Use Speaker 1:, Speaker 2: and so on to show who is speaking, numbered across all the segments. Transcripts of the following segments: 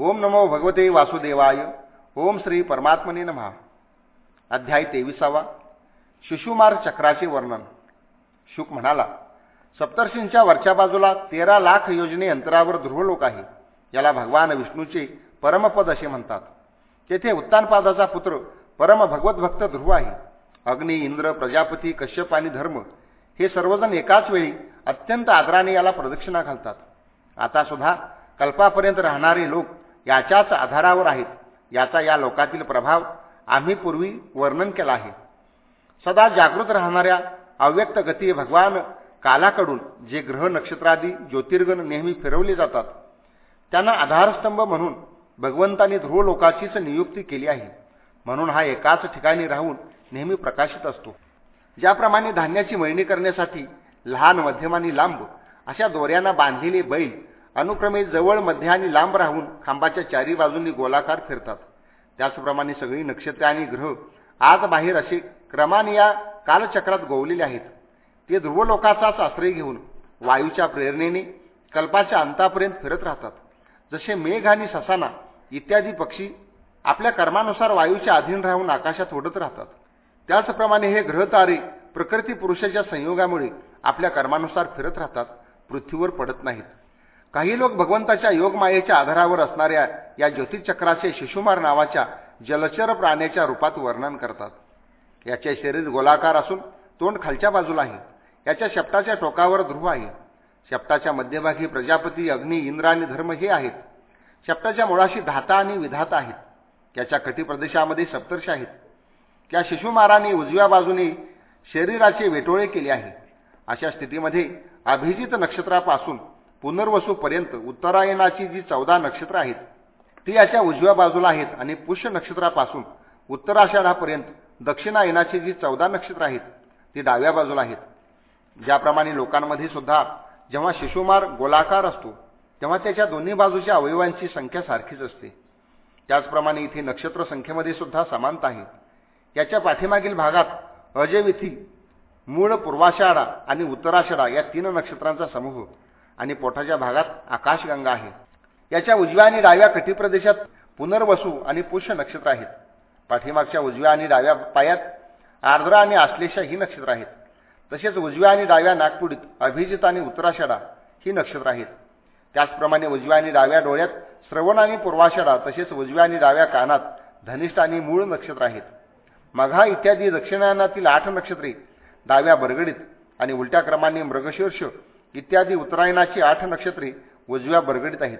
Speaker 1: ओम नमो भगवते वासुदेवाय. ओम श्री परमात्मने नमहा अध्याय तेविसावा. शिशुमार चक्राचे वर्णन. शुक म्हणाला सप्तर्षींच्या वरच्या बाजूला तेरा लाख योजने अंतरावर ध्रुवलोक आहे. याला भगवान विष्णूचे परमपद असे म्हणतात. तेथे उत्तानपादाचा पुत्र परम भगवत ध्रुव आहे. अग्नी इंद्र प्रजापती कश्यप आणि धर्म हे सर्वजण एकाच वेळी अत्यंत आदराने याला प्रदक्षिणा घालतात. आता सुद्धा कल्पापर्यंत राहणारे लोक याच्याच आधारावर आहेत. याचा या लोकातील प्रभाव आम्ही पूर्वी वर्णन केला आहे. सदा जागृत राहणाऱ्या अव्यक्त गती भगवान कालाकडून जे ग्रह नक्षत्रादी ज्योतिर्गण नेहमी फिरवले जातात त्यांना आधारस्तंभ म्हणून भगवंतांनी ध्रुव लोकाचीच नियुक्ती केली आहे. म्हणून हा एकाच ठिकाणी राहून नेहमी प्रकाशित असतो. ज्याप्रमाणे धान्याची मळणी करण्यासाठी लहान मध्यम आणि लांब अशा दोऱ्यांना बांधलेले बैल अनुक्रमे जवळ मध्य आणि लांब राहून खांबाच्या चारी बाजूंनी गोलाकार फिरतात. त्याचप्रमाणे सगळी नक्षत्रे आणि ग्रह आत बाहेर असे क्रमाने या कालचक्रात गोवलेले आहेत. ते ध्रुव लोकाचाच आश्रय घेऊन वायूच्या प्रेरणेने कल्पाच्या अंतापर्यंत फिरत राहतात. जसे मेघ आणि ससाना इत्यादी पक्षी आपल्या कर्मानुसार वायूच्या अधीन राहून आकाशात उडत राहतात. त्याचप्रमाणे हे ग्रहतारे प्रकृती पुरुषाच्या संयोगामुळे आपल्या कर्मानुसार फिरत राहतात पृथ्वीवर पडत नाहीत. काही लोक भगवंताच्या योगमायेच्या आधारावर असणाऱ्या या ज्योतिषचक्राचे शिशुमार नावाच्या जलचर प्राण्याच्या रूपात वर्णन करतात. याचे शरीर गोलाकार असून तोंड खालच्या बाजूला आहे. याच्या शब्दाच्या टोकावर ध्रुव आहे. शब्दाच्या मध्यभागी प्रजापती अग्नी इंद्र आणि धर्म हे आहेत. शब्दाच्या मुळाशी धाता आणि विधाता आहेत. त्याच्या कटी प्रदेशामध्ये सप्तर्ष आहेत. त्या शिशुमाराने उजव्या बाजूने शरीराचे वेटोळे केले आहे. अशा स्थितीमध्ये अभिजित नक्षत्रापासून पुनर्वसूपर्यंत उत्तरायणाची जी चौदा नक्षत्र आहेत ती याच्या उजव्या बाजूला आहेत आणि पुष्य नक्षत्रापासून उत्तराषाढापर्यंत दक्षिणायनाची जी चौदा नक्षत्र आहेत ती डाव्या बाजूला आहेत. ज्याप्रमाणे लोकांमध्ये सुद्धा जेव्हा शिशुमार गोलाकार असतो तेव्हा त्याच्या दोन्ही बाजूच्या अवयवांची संख्या सारखीच असते. त्याचप्रमाणे इथे नक्षत्र संख्येमध्ये सुद्धा समानता आहे. याच्या पाठीमागील भागात अजयविथी मूळ पूर्वाषाढा आणि उत्तराषाढा या तीन नक्षत्रांचा समूह आणि पोटाच्या भागात आकाशगंगा आहे. याच्या उजव्या आणि डाव्या कटीप्रदेशात पुनर्वसू आणि पुष्य नक्षत्र आहेत. पाठीमागच्या उजव्या आणि डाव्या पायात आर्द्रा आणि आश्लेषा ही नक्षत्र आहेत. तसेच उजव्या आणि डाव्या नागपुडीत अभिजित आणि उत्तराषाढा ही नक्षत्र आहेत. त्याचप्रमाणे उजव्या आणि डाव्या डोळ्यात श्रवण आणि पूर्वाषाढा तसेच उजव्या आणि डाव्या कानात धनिष्ठ आणि मूळ नक्षत्र आहेत. मघा इत्यादी दक्षिणायनातील आठ नक्षत्रे डाव्या बरगडीत आणि उलट्या क्रमाने मृगशीर्ष इत्यादी उत्तरायणाची आठ नक्षत्रे उजव्या बरगडीत आहेत.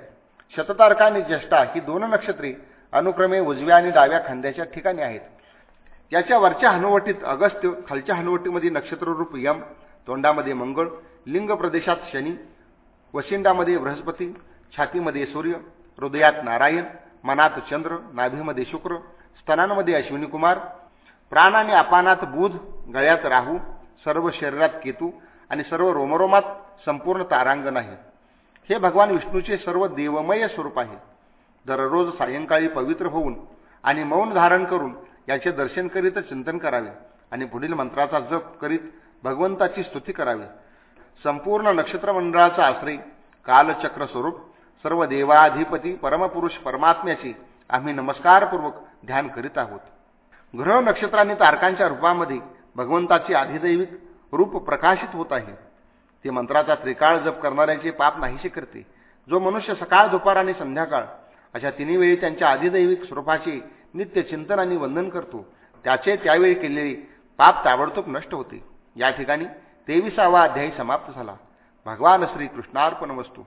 Speaker 1: शततारका आणि ज्येष्ठा ही दोन नक्षत्रे अनुक्रमे उजव्या आणि डाव्या खांद्याच्या ठिकाणी आहेत. याच्या वरच्या हनुवटीत अगस्त्य खालच्या हनुवटीमध्ये नक्षत्ररूप यम तोंडामध्ये मंगळ लिंग प्रदेशात शनी वशिंडामध्ये बृहस्पती छातीमध्ये सूर्य हृदयात नारायण मनात चंद्र नाभीमध्ये शुक्र स्तनांमध्ये अश्विनी कुमार प्राण आणि अपानात बुध गळ्यात राहू सर्व शरीरात केतू आणि सर्व रोमरोमात संपूर्ण तारांगण आहे हे भगवान विष्णूचे सर्व देवमय स्वरूप आहे. दररोज सायंकाळी पवित्र होऊन आणि मौन धारण करून याचे दर्शन करीत चिंतन करावे आणि पुढील मंत्राचा जप करीत भगवंताची स्तुती करावी. संपूर्ण नक्षत्रमंडळाचा आश्रय कालचक्र स्वरूप सर्व देवाधिपती परमपुरुष परमात्म्याची आम्ही नमस्कारपूर्वक ध्यान करीत आहोत. ग्रह नक्षत्रांनी तारकांच्या रूपामध्ये भगवंताची अधिदैविक रूप प्रकाशित होत आहे. ते मंत्राचा त्रिकाळ जप करणाऱ्यांचे पाप नाहीसे करते. जो मनुष्य सकाळ दुपार आणि संध्याकाळ अशा तिन्ही वेळी त्यांच्या आदिदैविक स्वरूपाचे नित्य चिंतन आणि वंदन करतो त्याचे त्यावेळी केलेले पाप ताबडतोब नष्ट होते. या ठिकाणी तेविसावा अध्यायी समाप्त झाला. भगवान श्री कृष्णार्पण वस्तू.